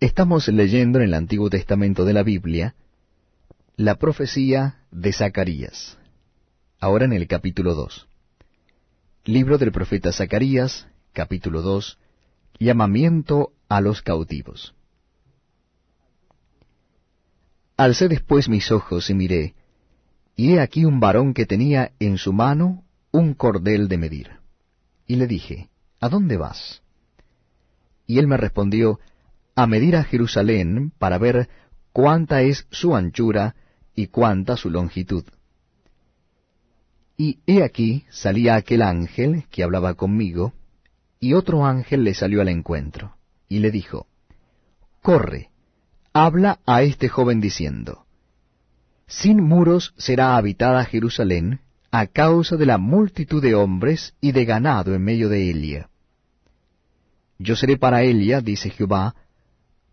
Estamos leyendo en el Antiguo Testamento de la Biblia la profecía de Zacarías, ahora en el capítulo 2. Libro del profeta Zacarías, capítulo 2, llamamiento a los cautivos. Alcé después mis ojos y miré, y he aquí un varón que tenía en su mano un cordel de medir. Y le dije, ¿A dónde vas? Y él me respondió, a medir a Jerusalén para ver cuánta es su anchura y cuánta su longitud. Y he aquí salía aquel ángel que hablaba conmigo, y otro ángel le salió al encuentro, y le dijo, Corre, habla a este joven diciendo, Sin muros será habitada Jerusalén, a causa de la multitud de hombres y de ganado en medio de ella. Yo seré para ella, dice Jehová,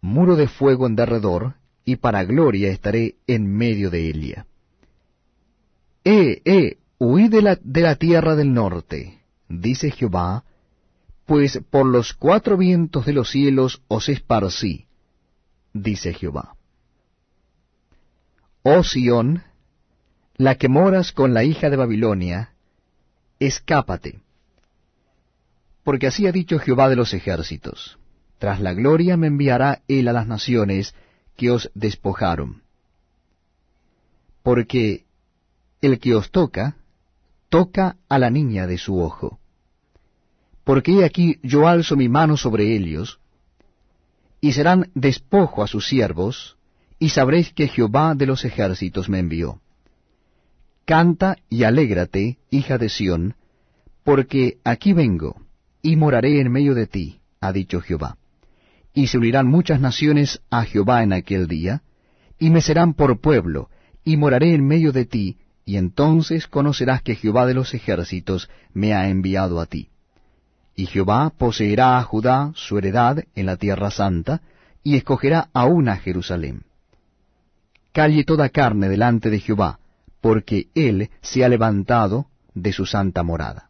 muro de fuego en derredor, y para gloria estaré en medio de ella. Eh, eh, huid de la, de la tierra del norte, dice Jehová, pues por los cuatro vientos de los cielos os esparcí, dice Jehová. Oh Sión, la que moras con la hija de Babilonia, escápate. Porque así ha dicho Jehová de los ejércitos tras la gloria me enviará él a las naciones que os despojaron. Porque el que os toca, toca a la niña de su ojo. Porque he aquí yo alzo mi mano sobre ellos, y serán despojo a sus siervos, y sabréis que Jehová de los ejércitos me envió. Canta y alégrate, hija de Sión, porque aquí vengo, y moraré en medio de ti, ha dicho Jehová y se unirán muchas naciones a Jehová en aquel día, y me serán por pueblo, y moraré en medio de ti, y entonces conocerás que Jehová de los ejércitos me ha enviado a ti. Y Jehová poseerá a Judá su heredad en la tierra santa, y escogerá aún a Jerusalén. Calle toda carne delante de Jehová, porque él se ha levantado de su santa morada.